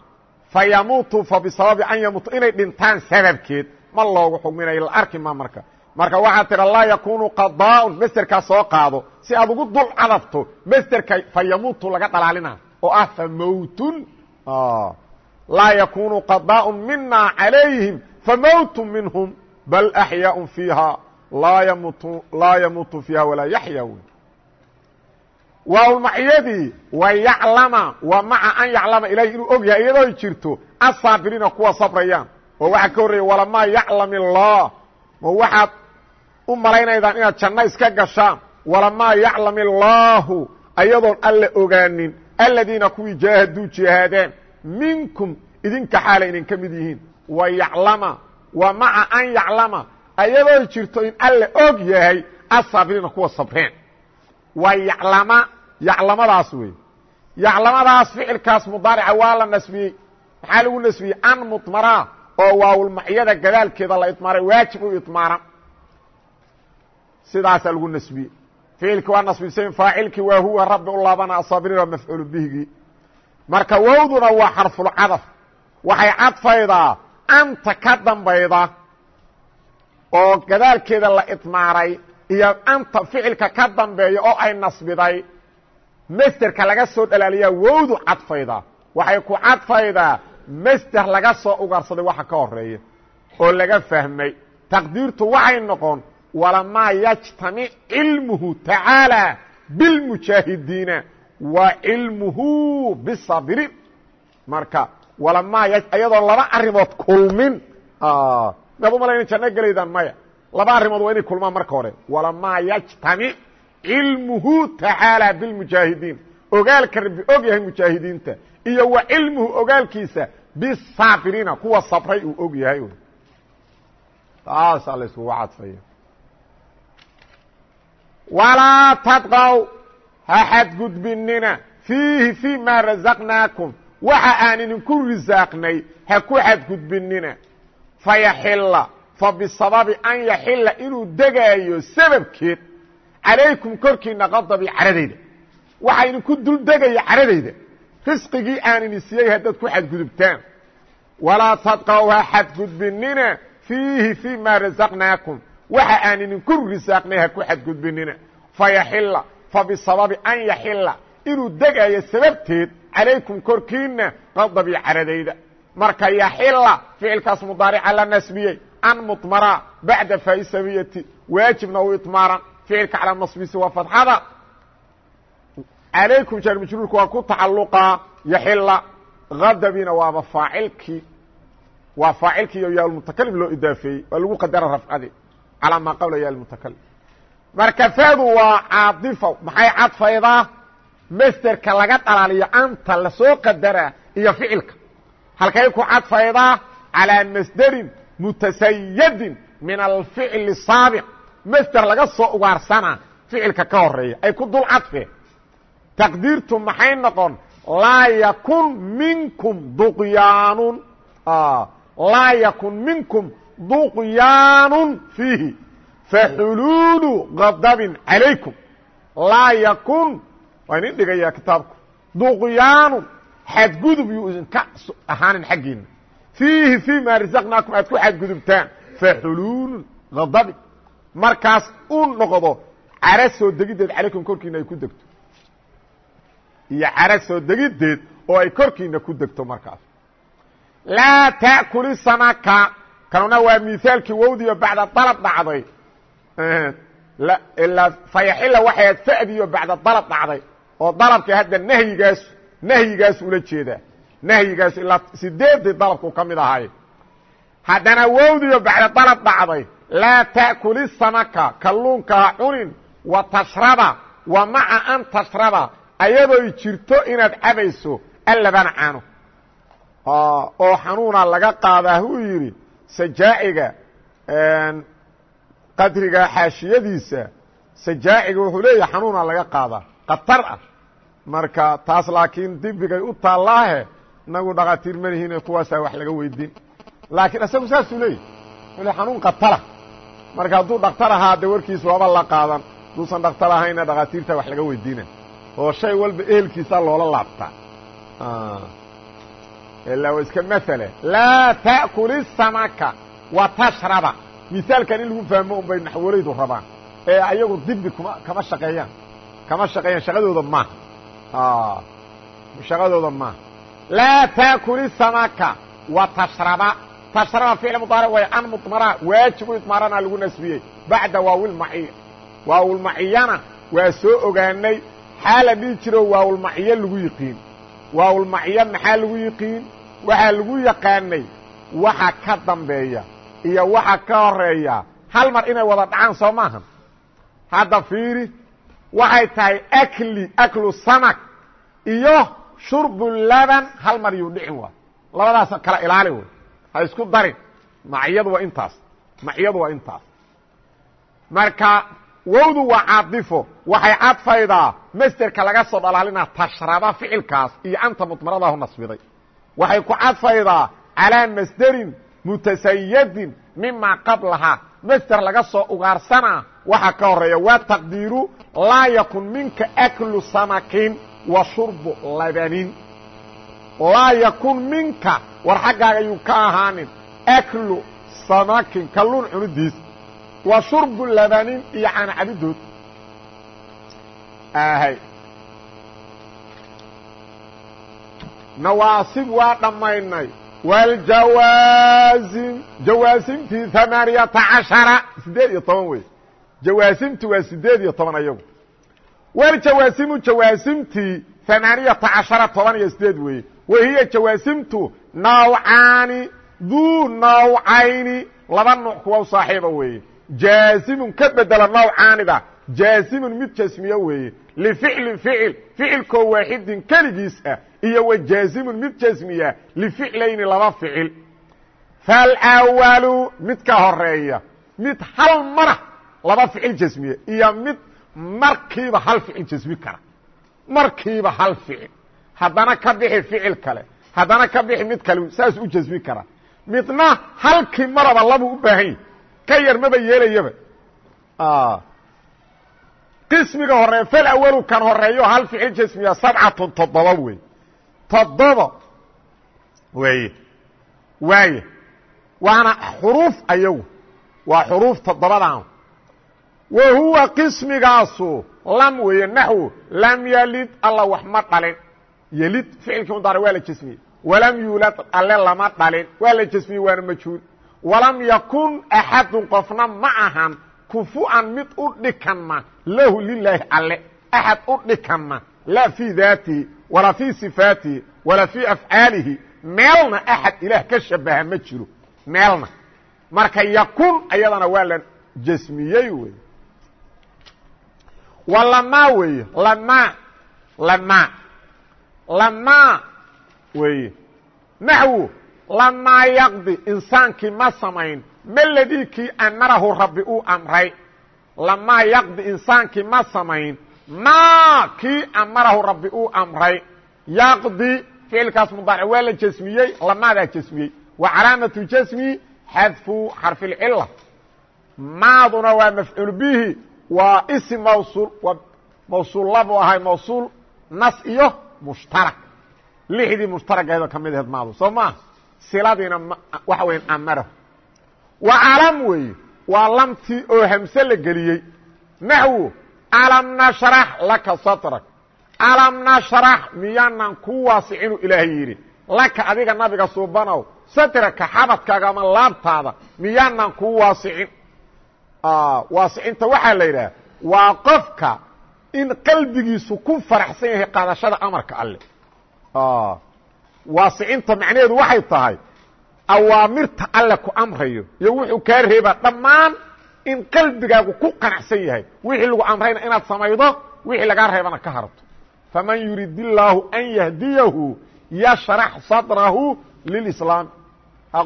fa yamuutu fa bisababi an yamuutu. Inay dhintaan sababkeed ma loogu xukminayo la arki ma marka. Marka waxaa tira laa yakunu qadaaun masderkaa soo qaado. Si aad ugu dul cadabto masderka fa yamuutu laga dhalaalina. Oo ah fa mowtun laa yakunu qadaaء mina calayhim. Famowtu minhum. Bal axyaaء fiiha laa yamuutu fiiha walaa yaxya wy waawlmacyadii wa yaclama wa maca an yaclama ilahi inuu og yahay iyadoo jirto asaabiriina kuwa sabrayaan. Oo waxaa ka horreeya walamaa yaclam illaah ma waxaad u malaynaydaan inaad janno iska gashaan. Walamaa yaclam illaahu ayadoon alla ogaanin. Aladiina kuwii jaahaduu jihaadeen minkum idinka xaala idinka mid yihiin. Wa yaclama wa maca an yaclama ayadoo jirto in alla og yahay asaabiriina kuwa sabreen waa yaclama yaclamadaas wey yaclamadaas ficilkaas mudaarica waa la nasbiyey. Maxaa lagu nasbiyey? An mudmaraa oo waawulmacyada gadaalkeeda la idmaaray waajib u idmaaran sidaasaa lagu nasbiyey. Ficilkii waa nasbisayn faacilkii waa huwa rabbi u laabana asaabiriin waa mafcuulu bihigii. Marka wowduna waa xarfulcadaf waxay cadfaydaa anta ka dambayda oo gadaalkeeda la idmaaray iyo anta ficilka ka dambeeya oo ay nasbiday masderka laga soo dhalaaliyaa wowdu cadfaydaa waxay ku cadfaydaa masder laga soo ugarsaday waxa ka horreeya oo laga fahmay. Taqdiirtu waxay noqon walamaa yajtamic cilmuhu tacaalى bilmujaahidiina wa cilmuhu bisaabiriin marka walamaa iyadoo laba arimood kulmin maad umalayna janno gelaydaan maya laba arrimood waa inay kulmaan marka hore. Walamaa yajtamic cilmuhu tacaalى bilmujaahidiin. Ogaalka rabbi og yahay mujaahidiinta. Iyo wa cilmuhu ogaalkiisa bisaabiriina kuwa sabray uu og yahay. Taasaa la iskugu cadfaya walaa tadqow ha xadgudbinina fiihi fii maa razaqnaakum. Waxa aan idinku risaaqnay ha ku xadgudbinina fayaxila fa bisababi an yaxila inuu degaayo sababkeed calaykum korkiina qadabi caradayda waxaa idinku dul degaya caradayda risqigii aan idin siiyey haddaad ku xadgudubtaan walaa tadqow ha fiihi fii maa razaqnaakum waxa aan idinku risaaqnay ha ku xadgudbinina fayaxila fa bisababi an yaxila inuu degaayo sababteed calaykum korkiina qadabii caradayda marka yaxila ficilkaas mudaarica la nasbiyey an mudmara bacda faa'i samiyati waajibna u idmaaran ficilka calaa nasbisi waa fadxada. Calaykum jaarmajruurka waa ku tacalluqaa yaxila adabina waaba faacilkii waa faacilkii iyo yaalmutakalim loo idaafeeyey waa lagu qadara rafcadi calaa maa qabla yaalmutakalim marka fadu waa caadifa maxay cadfaydaa masterka laga dhalaaliyo anta la soo qadaraa iyo ficilka halkay ku cadfaydaa calىa masderin mutasayadin min alficli saabiq masder laga soo ugaarsanaa ficilka ka horreeya ay ku dul cadfeen taqdiirtu maxay noqon? Laa yakun minkum duqyaanun. Laa yakun minkum duqyaanun fiihi. Faxuluulu gadabin calaykum. Laa yakun waa idin dhigaya kitaabku xadgudub yuu idinka ahaanin xaggiina fiihi fii maa rasaqnaakum aad ku xadgudubtaan faxuluulun gadabin markaas u noqdo cara soo degiddeed calaykum korkiina ay ku degto. Iyo cara soo degiddeed oo ay korkiina ku degto markaas. Laa taأkuli samaka. Kanuna waa miaalkii wowdiyo bacda dalab dhacday. Fayaxila waxay ad fadiyo bacda dalab dhacday. Oo dalabka hadda nahyigaas nahyigaas ula jeedaa nahyigaas ilaa sideedii dalabku ka mid ahay. Haddana wowdiyo bacda dalab dhacday. Laa taأkuli samaka kalluunka cunin wa tashraba wa maca an tashraba ayadooy jirto inaad cabayso allabana caano. Oo xanuuna laga qaadaa huu yidhi sajaaciga qadriga xaashiyadiisa sajaaciga wuxuu leeyahay xanuuna laga qaadaa. Khatar ah marka taas laakiin dibigay u taallaahe inagu dhakatiir manihiine kuwaasaa wax laga weydiin. Laakiin isagu saasuu leeyahy le xanuun khatara marka hadduu dhaktar ahaa de warkiisa waaba la qaadan haduusan dhaktar ahayna dhakhaatiirta wax laga weydiina oo shay walba ehelkiisa loola laabtaa ilaa wa iska maale laa ta'kuli samaka wa tashraba. Misaalkan in lagu fahmo un bay naxwalaydu rabaan. Ee ayagu dibi kuma kama shaqeeyaan. Kama shaqeeyaan shaqadooda maaha shaqadooda maaha laa taakuli samaka wa tashraba tashraba ficl mudaaric way an mudmara waajibu idmaarana lagu nasbiyey bacda waawilmaciya waawilmaciyana waa soo ogaanay xaala dhihi jiro waawilmaciyo lagu yiqiin waawilmaciyo maxaa lagu yiqiin waxaa lagu yaqaanay waxa ka dambeeya iyo waxa ka horreeya hal mar inay wada dhacaan soo maahan hadda fiiri waxay tahay akli aklu samak iyo shurbu laban hal mar yuu dhicin waay. Labadaas kala ilaali wey ha isku darin. Maciyadu waa intaas. Maciyadu waa intaas. Marka wowdu waa caadifo. Waxay cadfaydaa masderka laga soo dhalaalina tashraba ficilkaas iyo anta mudmaradahu nasbiday. Waxay ku cadfaydaa calaa masderin mutasayadin mima qablahaa. Masder laga soo ugaarsanaa waxa ka horreeya waa taqdiiru laa yakun minka aklu samakin wa shurbu labanin. Laa yakun minka war xaggaaga yuu ka ahaanin aklu samakin kalluun cunidiis wa shurbu labanin iyo caana cabidood. Ahay nawaasib waa dhammaynay wاljawaasim jawaasimtii amaaniyata cashara sideed iyo toban wey jawaasimti waa sideed iyo toban ayagu wljawaasimu jawaasimtii amaaniyata cashara toban iyo sideed weeye wahiya jawaasimtu nawcaani duu nawcayni laba nuuc kuwa u saaxiiba weeye jaasimun ka bedela nawcaanida jaasimun mid jasmiye weeye lificlin ficil ficilkoo waaxidin keligiis ah iyo wa jaasimun mid jasmiya lificlayni laba ficil. Falwalu mid ka horreeya mid hal mara laba ficil jasmiye iyo mid markiiba hal ficil jasmi kara. Markiiba hal ficil. Haddana ka bixi ficil kale haddana ka bixi mid kale saas u jasmi kara. Midna halkii maraba labuu u baahan yahi ka yar maba yeelayaba qismiga horreeya falwalu kan horeeyo hal ficil jasmiya sabcatun toddoba wey toddoba. Weeye. Waaye. Waana xuruuf ayagu waa xuruuf toddobadan. Wa huwa qismigaasu lam weeye naxwo lam yalid alla wax ma dhalin. Yelid ficilkii mudaaric waa la jasmiyey walam yuulad alle lama dhalin. Waa la jasmiyey waana majhuul. Walam yakun axadun qofna ma ahan kufu'an mid u dhikanma lahu lilaahi alle. Axad u dhikanma laa fii daatihi walaa fii sifaatihi walaa fii afcaalihi meelna axad ilaah ka shabaha ma jiro. Meelna. Marka yakun ayadana waa la jasmiyey wey waa lamaa weeye. Lamaa. Lamaa. Lamaa weeye. Naxwu lamaa yaqdi. Insaankii ma samayn meladii kii amarahu rabbi uu amray. Lamaa yaqdi insaankii ma samayn. Maa kii amarahu rabbi uu amray. Yaqdi ficilkaas mudaaric waa la jasmiyey lamaadaa jasmiyey. Wa calaamatu jasmi xadfu xarfilcila maaduna waa mafcuul bihi waa ism mawsuul mawsuul labu ahay mawsuul nas iyo mushtarak. Lixdii mushtaragaheedoo ka mid aheed maadu soo maa siladiina waxa weya amarahu wa calam weeye. Waa lamtii oo hamse la geliyey. Naxwu alam nashrax laka satrak alam nashrax miyaanan ku waasicinu ilaahay yidhi. Laka adiga nabiga suubanow satraka xabadkaaga ama laabtaada miyaanan kuu waasicin waasicinta waxaa la yidhaha waa qofka in qalbigiisu ku faraxsan yahay qaadashada amarka alle. Waasicinta macnaheedu waxay tahay awaamirta alle ku amrayo iyo wuxuu kaa reebaa dhammaan in qalbigaagu ku qanacsan yahay. Wixii lagu amrayna inaad samaydo wixii lagaa reebana ka harto faman yurid illaahu an yahdiyahu yashrax sadrahu lilislaam.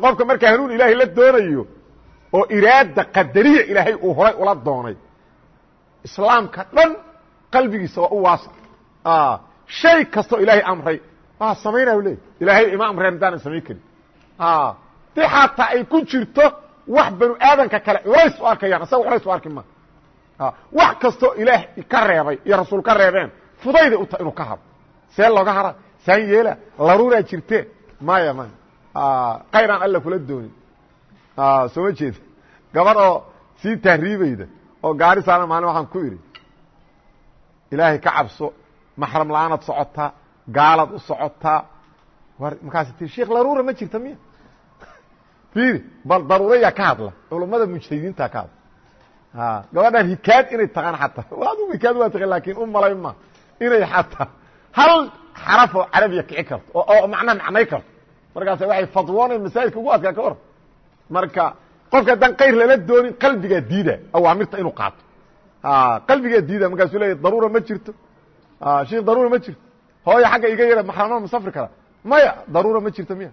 Qofka markaa hanuun ilaahay la doonayo oo iraada qadariya ilaahay uu horay ula doonay islaamka dhan qalbigiisa waa u waasa. Shay kastoo ilaahay amray. Waa samaynaa leey ilaahay ima amreen hadaanan samayn karin di xataa ay ku jirto wax banu aadanka kale. Culays u arkayaan. Asaga culays u arki ma. Wax kastoo ilaah ka reebay iyo rasuul ka reebeen fudayday u tahay inuu ka haro see looga hara saan yeela laruuraa jirte. Maya maya kayraan alla kula doonin. Soo ma jeeda gabadh oo sii tahriibayda oo gaari saaran maalin waxaan ku idhi ilaahay ka cabso maxram la'aanaad socotaa gaalaad u socotaa markaas tii sheikh laruura ma jirta miya? Fiiri bal daruurayaa ka hadla. Culummada mujtahidiinta ka hadla. Gabadhan hikaad inay taqaan xataa. Adigu hikaad waa taqan laakiin u malay ma. Inay xataa. Hal xarafoo carabiya kici karto oo macna macnay karto. Markaas waxay fadwoonay masaajidka ugu adkaa ka hor. Marka qofka haddaan kayr lala doonin qalbigaa diida awaamirta inuu qaato. Qalbigaa diida markaasuu leeya daruura ma jirto. Sheikh daruura ma jirto. Hooyo xagga iga yara maxrama ma safri karaa maya daruura ma jirto miya?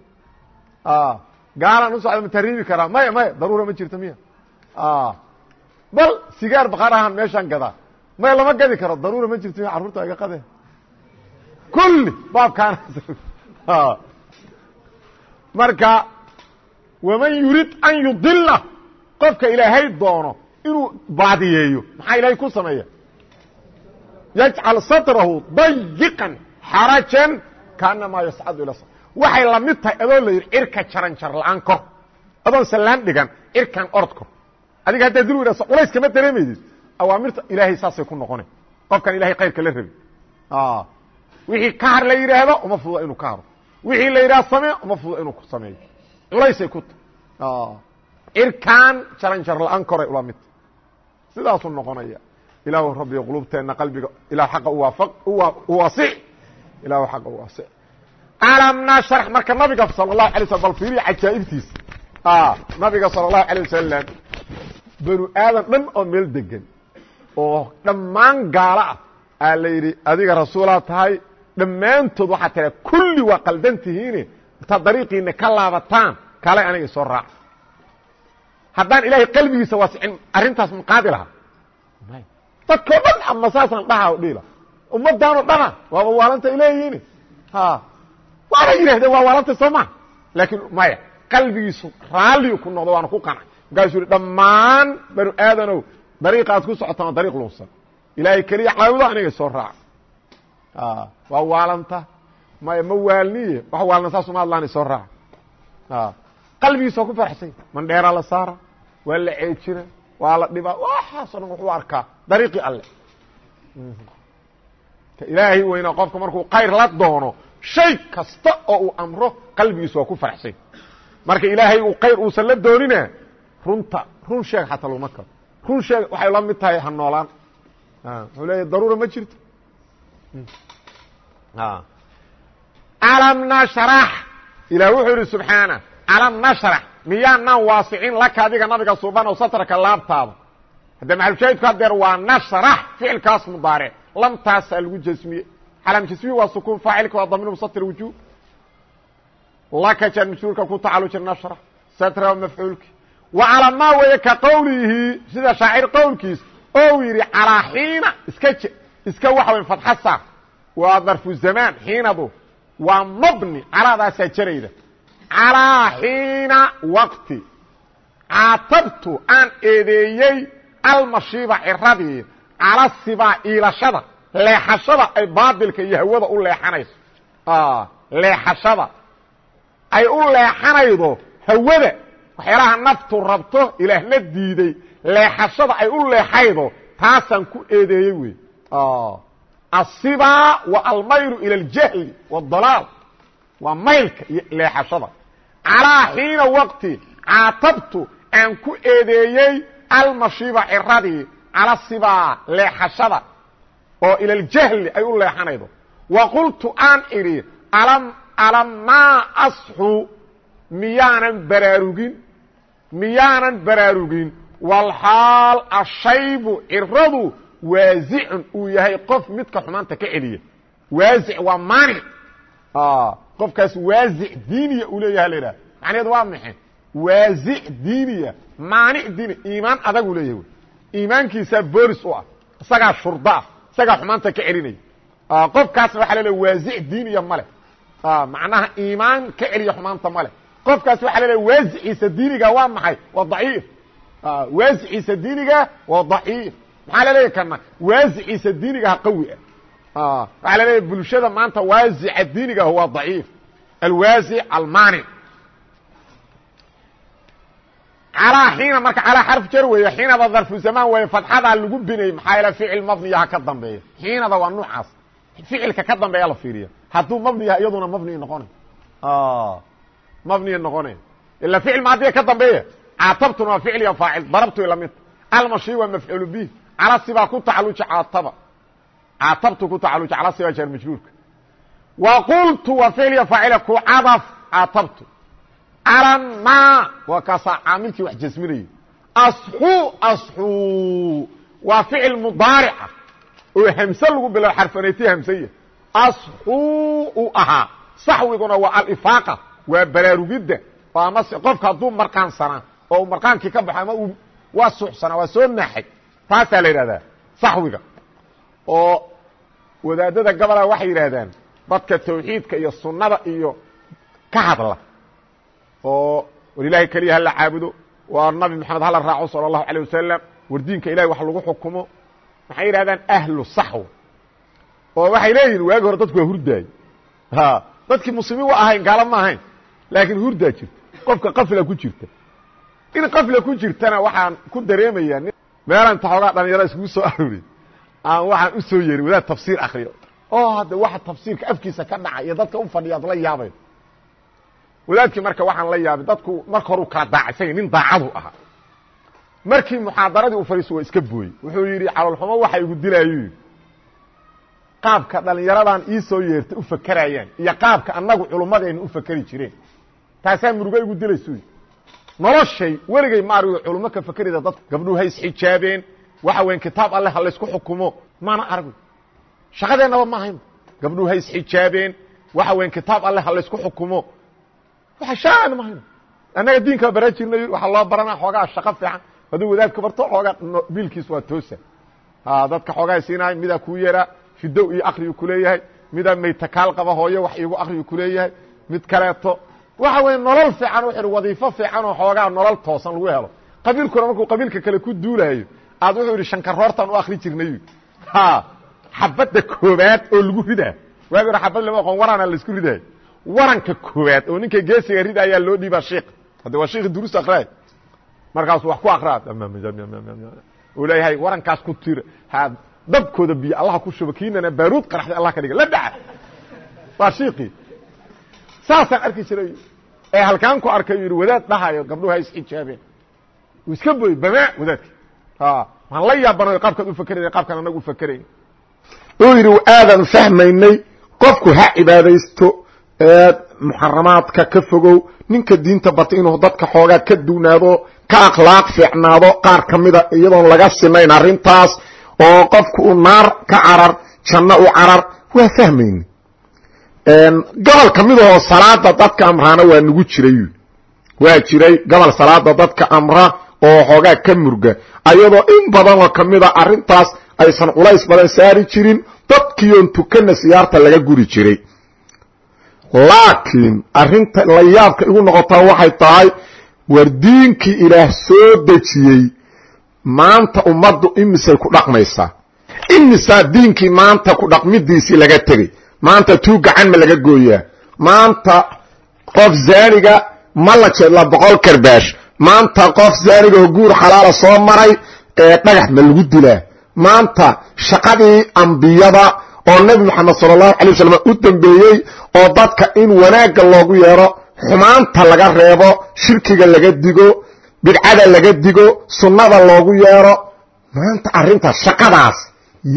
Gaalaan u socda ma tahriibi karaa? Maya maya daruura ma jirto miya? Bal sigaar bakar ahaan meeshaan gadaa. Maya lama gadi karo. Daruura ma jirto miya? Carruurta iga qade kulli baabkaan. Marka waman yurid an yudila qofka ilaahay doono inuu baadiyeeyo maxaa ilaahay ku sameeya? Yajcal sadrahu dayiqan xarajan kaanamaa yascadu ila waxay la mid tahay adoo la yidhi cirka jaran jar la'aan kor adoon sallaan dhigan cirkan orod kor adiga haddaa dul wadaso culays kama dareemaydid awaamirta ilaahay saasay ku noqona qofkan ilahay kayrka la rabi wixii ka har la yidhaahdo uma fududa inuu ka haro. Wixii la yidhaha samee uma fududa inuu sameeyo. Culaysay ku tahy cirkaan jaran jar la'aan koray ula midta sidaasuu noqonaya ilaahu rabbiyo qulubteenna qalbiga ilah xaqa u waasic ilahu xaqa u waasic alam nashrax marka nabiga sala allahu alay slm bal fiiriya cajaa'ibtiisa nabiga sala allahu alay wasalam banu aadan dhan oo meel degan oo dhammaan gaalo ah aa la yidhi adiga rasuulaa tahay dhammaantood waxaa tira kulli waa qaldan tihiine intaad dariiqiina ka laabataan kale aniga soo raaca haddaan ilaahay qalbigiisa waasicin arrintaas ma qaadi lahaa dadkao dhan ama saasaan dhaha dhila ummadaanoo dhana waaba waalanta ay leeyihiin. Waana yidhahdeen waa waalanta soo maa laakiin maya qalbigiisu raalliu ku noqdo waana ku qanay markaasuu yihi dhammaan banu aadanow dariiqa aad ku socotaan waa dariiq lunsan ilaahay keliya caabudo aniga soo raaca waa waalanta. Maya ma waalniye? Wax waalna saasuma hadlaana soo raaca qalbigiisa waa ku faraxsanya mandheeraa la saara waa la ceejina waa la dhibaa waxaasoo dhan wuxuu arkaa dariiqii alle ilaahay weynaa qofka markuu kayr la doono shay kasta oo uu amro qalbigiisa waa ku faraxsanya marka ilaahay uu kayr uusan la doonina runta run sheeg xataa laguma karo. Run sheeg waxay la mid tahay ha noolaan. Wuxuu leeya daruura ma jirto. Alam nashrax ilah wuxuu yihi subxaana alam nashrax miyaanaan waasicin laka adiga nabiga suubanow satraka laabtaada. Hadda maxalushaahidku hadeer waa nashrax ficilkaas mudaaric lamtaasaa lagu jasmiye calaam jasmiye waa sukuun faacilka waa damiir musatir wujuub. Laka jan mashhuurka ku tacaluji nashrax satra mafcuulki wa calaa maa weeye ka qowlihi sida shaacir qowlkiis ou yidhi calaa xiina iska j iska waxa weyn fatxa saar. Waa darfu zamaan xiinadu waa mabni calaadaasaa jarayda calaa xiina waqti. Caatabtu aan eedeeyey almashiiba ciradii cala sibaa iilashada leexashada ay baadilka iyo hawada u leexanayso. Leexashada. Ay u leexanaydo hawada. Waxyaalaha naftu rabto ilaahna diiday leexashada ay u leexaydo taasaan ku eedeeyey wey asibaa wa almaylu ila aljahli waاdalaal waa maylka iyo leexashada. Calaa xiina waqti caatabtu aan ku eedeeyey almashiba ciradii cala sibaa leexashada oo ila aljahli ay u leexanaydo. Wa qultu aan idhi alam alammaa asxu? Miyaanan baraarugin miyaanan baraarugin. Walxaal ashaybu ciradu waasicun. Uu yahay qof midka xumaanta ka celiya. Waasic waa maanic. Qofkaas waasic diiniya uu leeyaha la idhaha macnaheedu waa maxe waasic diiniya maanic diini iimaan adagu leeyahay wy iimaankiisaa boolis u ah isagaa shurda ah isagaa xumaanta ka celinaya qofkaasna waxa leeya waasic diiniya male. Macnaha iimaan ka celiya xumaanta male. Qofkaas waxa leeya waasiciisa diiniga waa maxay? Waa daciif. Waasiciisa diiniga waa daciif. Maxaa la leeya kana waasiciisa diinigaha qawi ah. Waxaa la leeya bulshada maanta waasica diinigaah waa daciif. Alwaasic almaanic calaa xiina marka calaa xarf jar weeye xiinada darfu zamaan weeye fadxadaa lagu binayy maxaa yaele ficil mabniyaha ka dambeeya xiinada waa nuucaas ficilka ka dambeeya la fiiriya hadduu mabni yaha iyaduna mabniy noqona mabniya noqone ila ficil maadiya ka dambeeya caatabtuna waa ficil iyo faacil darabtu la mid almashi waa mafcuul bih cala sibaa ku tacaluji caataba caatabtu ku tacaluji cala sibaa jar majruurka wa qultu waa ficil iyo faacila ku cadaf caatabtu alama waa kaasaa caamilkii wax jasminayay asxu asxu waa ficil mudaarica oo hamse lagu bilow xarfanaytii hamsaya asxu uu ahaa saxwiguna waa alifaaqa waa baraarugidda oo amase qofka hadduu marqaansanaa oo uu marqaankii ka baxo ama waa suuxsanaa waa soo naaxay taasaa la yidhahdaa saxwiga oo wadaadada gobola waxay yidhaahdaan dadka tawxiidka iyo sunnada iyo ka hadla oo war ilahay keliya hala caabudo waa nabi moxamed hala raaco salى الlahu عalيه wasalam war diinka ilahay wax lagu xukumo maxay yidhahdaan ahlu saxw oo waxay leeyihin waagi hore dadku waa hurdaay dadkii muslimiin wa ahayn gaalo ma ahayn laakiin hurdaa jirta qofka qafla ku jirta in qafla ku jirtana waxaan ku dareemayaa meelaan taxoogaa dhalinyaro iskugu soo arooriy aan waxaan u soo yeerin wadaad tafsiir akriyo oo hadda waxa tafsiirka afkiisa ka dhaca iyo dadka u fadhiya ad la yaabay wadaadkii marka waxaan la yaabay dadku marka hore u kala daacaysan nin daacadu ahaa markii muxaadaradii u fadhiiso waa iska booyey. Wuxuu yidhi calolxumo waxa igu dilaayu yidhi. Qaabka dhallinyaradan ii soo yeertay u fakerayaan iyo qaabka annagu culummadeenna u fakeri jireen. Taasaa murugo igu dilaysu noloshay weligay ma argo culummo ka fakerida dadka gabdhuhu ha isxijaabeen waxa weyn kitaab alleh ha laysku xukumo maana argo shaqadeennaba ma ahayn. Gabdhuhu ha isxijaabeen waxa weyn kitaab alleh ha laysku xukumo waa shaaan ma hayno. Annaga diinkaa bara jirnay waxaa loo baranaa xoogaa shaqo fiican. Hadduu wadaadka barto xoogaa biilkiis waa toosa dadka xoogaa siinaayo midaa kuu yeraa fidow iyo akriyu kuleeyahay midaa maytakaal qaba hooyo wax iigu akriyu kuleeyahay mid kaleeto waxa weeye nolol fiican wuxu wadiifo fiican oo xoogaa nolol toosan lagu helo. Qabiilkuna markuu qabiilka kale ku duulaayo aad wuxuu yidhi shankaroortan u akri jirnay xabadda koobaad oo lagu ridaa. Waagi hore xabad lama aqoon waraana la isku ridaayo waranka koobaad oo ninka geesiga rida ayaa loo dhiibaa shiik hadde waa shiikhi duruus akriay markaasu wax ku akraa uu leeyahay warankaas ku tir dabkooda biyo allaha ku shuba kiinana baaruud qaraxday allah ka dhiga la dhaca. Waa shiikii saasaan arki jiray. Ee halkaan ku arkay yidhi wadaad dhahayo gabdhuhu ha isxijaabeen uu iska boy bamaa wadaadki waan la yaabanayo qaabkaad u fakerayna qaabkaan anagu u fakerayn uu yidhi aadaan fahmaynay qofku ha cibaadaysto muxaramaadka ka fogow ninka diinta bartay inuu dadka xoogaa ka duunaado ka akhlaaq fiicnaado qaar ka mida iyadoon laga sinayn arrintaas oo qofku u naar ka carar janno u carar waa fahmayni gobol ka midahoo salaada dadka amraana waa nagu jiray. Waa jiray gobol salaada dadka amra oo xoogaa ka murga. Ayadoo in badanoo ka mida arrintaas aysan culays badan saari jirin dadkiion tukana siyaarta laga guri jiray laakiin arrinta la yaabka igu noqotaa waxay tahay war diinkii ilaah soo dejiyey maanta ummaddu imisay ku dhaqmaysaa. Imisaa diinkii maanta ku dhaqmidiisii laga tegey? Maanta tuu gacan ma laga gooyaa? Maanta qof zaaniga ma la jeedlaa boqol karbaash maanta qof zaanigaoo guur xalaala soo maray ee dhagax ma lagu dilaa? Maanta shaqadii ambiyada oo nebi moxamed sala allahu alay wasalam u dambeeyey oo dadka in wanaagga loogu yeero xumaanta laga reebo shirkiga laga digo bidcada laga digo sunnada loogu yeero maanta arrintaas shaqadaas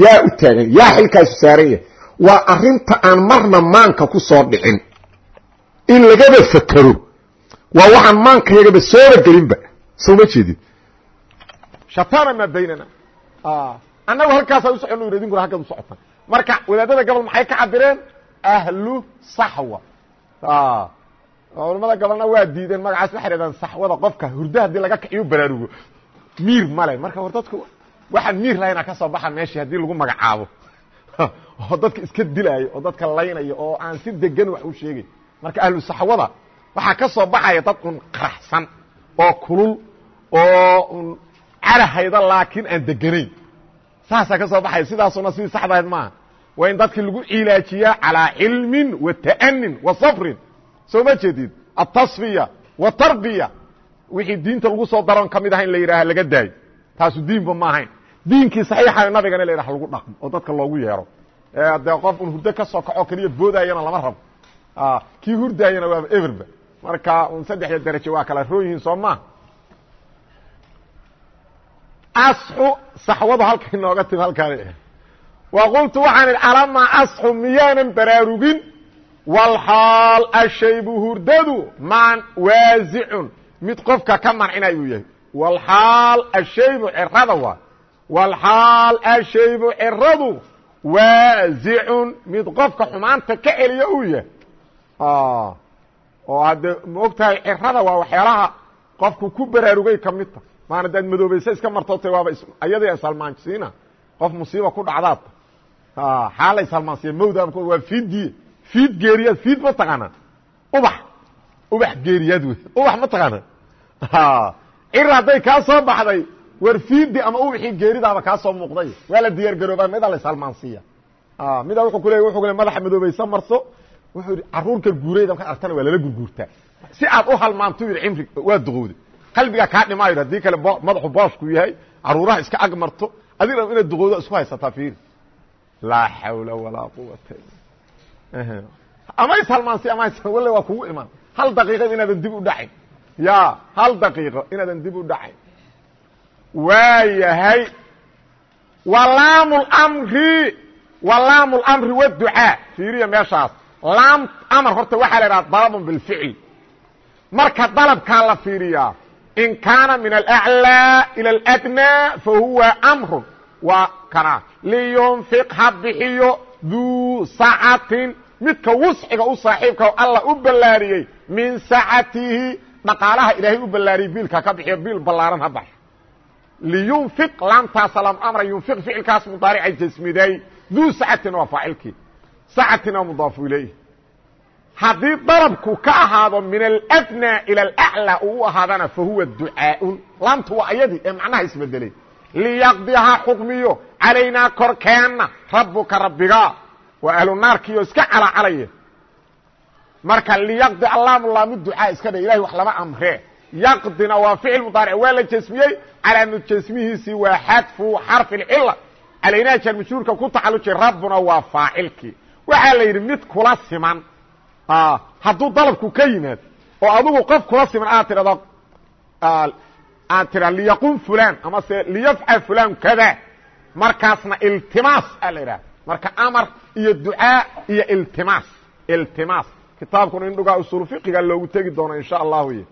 yaa u taagan yaa xilkaasu saaran yahay. Waa arrinta aan marna maanka ku soo dhicin. In lagaba fakero waa waxaan maankayagaba sooba gelinba soo ma jeedin. Shatana maa baynana. Annagu halkaasaa u socon yidhi idinkuna halkaad u marka wadaadada gobol maxay ka cabireen ahlu saxwa culamada gobolna waa diideen magacaas waxay hahdaan saxwada qofka hurda haddii laga kiciyo baraarugo miir male marka war dadku waxaan miir lahayna ka soo baxa meeshii haddii lagu magacaabo oo dadka iska dilaayo oo dadka laynayo oo aan si degan wax u sheegay marka ahlu saxwada waxaa ka soo baxaya dad un qaraxsan oo kulul oo un carahayda laakiin aan deganayn saasaa ka soo baxaya sidaasuna sidii saxdahayd maaha waa in dadkii lagu cilaajiyaa calىa ta'nin wa sabrin. Soo ma jeedid atasfiya wa tarbiya. Wixii diinta lagu soo daroon ka mid aha in la yidhaha laga daayo taasu diinba ma ahayn. Diinkii saxiixa nabigana in la yidhaha lagu dhaqmo oo dadka loogu yeero. Dee qof un hurdo ka soo kaco keliya boodayana lama rabo. Kii hurdaayana waaba everba marka un saddexda deraje waa kala roon yihiin soo maa asxu saxwadu halka inooga timi halkaani wa qultu waxaan idhi alamaa asxu miyaanan baraarugin? Walxaal ashaybu hurdadu maan waasicun mid qofka ka mancinay uu yahay. Walxaal ashaybu cirada waa walxaal ashaybu ciradu waasicun mid qofka xumaanta ka celiya uu yahay. Oo haddee ma og tahay cirada waa waxyaalaha qofku ku baraarugay ka mid ta maana daad madoobayse iska martootay waaba ayadii isalmaansiina qof musiiba ku dhacdaad xaala isalmaansiya mawda waa fiiddiye fiid geeriyaad fiid ma taqaanaa? Ubax ubax geeriyaad wey ubax ma taqaana cir hadday kaa soo baxday war fiidi ama ubaxii geeridaaba kaa soo muuqday waa la diyaar garoobaa midaa la isalmaansiiya midaa wuxuu ku leey wuxuu le madaxa madoobaysa marso wuxuu yidhi carruurka guurayda markaad artana waa lala gurguurtaa. Si aad u halmaanto yidhi cimri waa duqowda. Qalbigaa kaa dhimaayo haddii kale madaxu booshku yahay caruuraha iska ag marto adig dhan inaad duqowda isku haysataa fiiri laa xawla walaa quwata ama ishalmaansi ama walle waa kugu imaan hal daqiiqa inaadan dib u dhacayn ya hal daqiiqo inaadan dib u dhacayn waa yahay walaamu lmri walaamu lmri waducaa fiiriya meeshaas laam amar horta waxaa la idhaha dalabun bilficl marka dalabkaa la fiiriyaa in kaana min alأعlى ilى اladnى fahuwa amru waa kana. Liyunfiq ha bixiyo duu sacatin midka wusciga u saaxiibka alla u ballaariyey min sacatihi dhaqaalaha ilaahay u ballaariyey biilka ka bixiyo biil ballaaran ha baxyo liyunfiq laamtaasa laam amra yunfiq ficilkaas mudaaricay jasmiday. Duu sacatin waa faacilkii. Sacatin waa mudaafu ilayh haddii darabku ka ahaado min aladnaa ila alaclaa uu u ahaadana fa huwa ducaaun. Laamtu waa ayadii ee macnaha isbedelay liyaqdiha xukmiyo calaynaa korkeenna rabuka rabbiga. Waa ahlu naarkiioo iska calacalaya marka liyaqdi allaamu laamu ducaa iska dhe ilahay wax lama amree yaqdina waa ficil mudaaric waa la jasmiyey. Calaamud jasmihiisii waa xadfu xarfi اlcila calaynaa jar majhuurka ku tacalujay rabbuna waa faacilkii. Waxaa la yidhi mid kula siman. Hadduu dalabku ka yimaad oo adugu qof kula siman aad tidhahdo aad tidha liyaqum fulan ama se liyafcal fulan kada. Markaasna iltimaas a marka amar iyo ducaa iyo iltimaas iltimaas. Kitaabkuna in dhugaa usuul fiqiga loogu tegi doono insha allahu y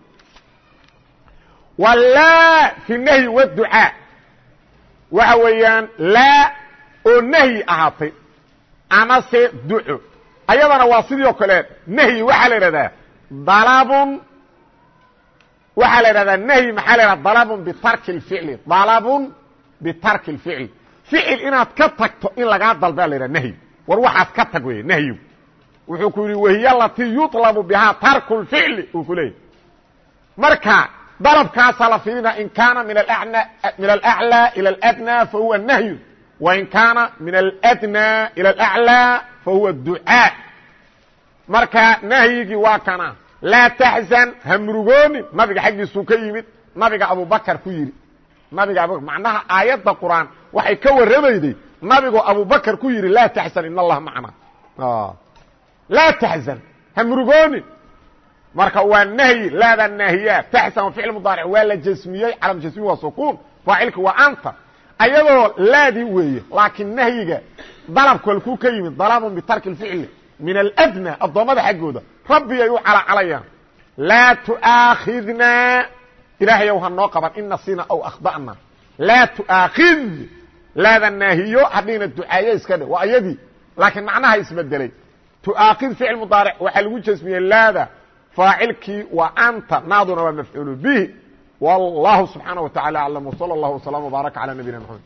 wlaa fi nahyi wducaa waxa weeyaan laa oo nahyi ahaatay amase duco ayadana waa sidii oo kale nahyi waxaa la idhahdaa dalabun waxaa la idhahdaa nahyi maxaa la idhahda dalabun bitarki اlficli dalabun bitarki اlficli ficil inaad ka tagto in lagaa dalbaa la idhaha nahyi war waxaas ka tag wey nahyigu wuxuu ku yidhi wahiy alatii yuطlabu bihaa tarku اlficli uu ku leeyay marka dalabkaasaa la fiirina in kaana min alأعlى ilى اأdnى fahuwa nahyu wain kaana min اladnى ilى اأعlى fahuwa ducaa marka nahyigii waa kana laa taxzan ha murugoonin nabiga xaggiisuu ka yimid. Nabiga abubakar ku yidhi nabiga abubakr macnaha aayadda qur'aan waxay ka warramayday. Nabigoo abubakar ku yidhi laa taxzan in allaha macna laa taxzan ha murugoonin marka waa nahyi laada naahiya taxsan ficil mudaaric waa la jasmiyey calam jasmi waa sukuun faacilki waa anta. Ayadoo laadii weeye laakiin nahyiga dalabku halkuu ka yimid dalabun bitarki اlficli min aladnى addoommada xaggooda rabbi ay u calaacalayaan laa tu'aakhidnaa ilaahayow ha noo qaban in nasina aw akhda'na laa tu'aakhid laada naahiyo hadhiina ducaaye iska dhe waa ayadii laakiin macnaha isbedelay tu'aakhid ficil mudaaric waxaa lagu jasmiyey laada faacilkii waa anta naaduna waa mafcuul bihi wallahu subxaanaه wa taعalى aclam wslى اllah وsلام وbaarك عalى nabiyina mxamed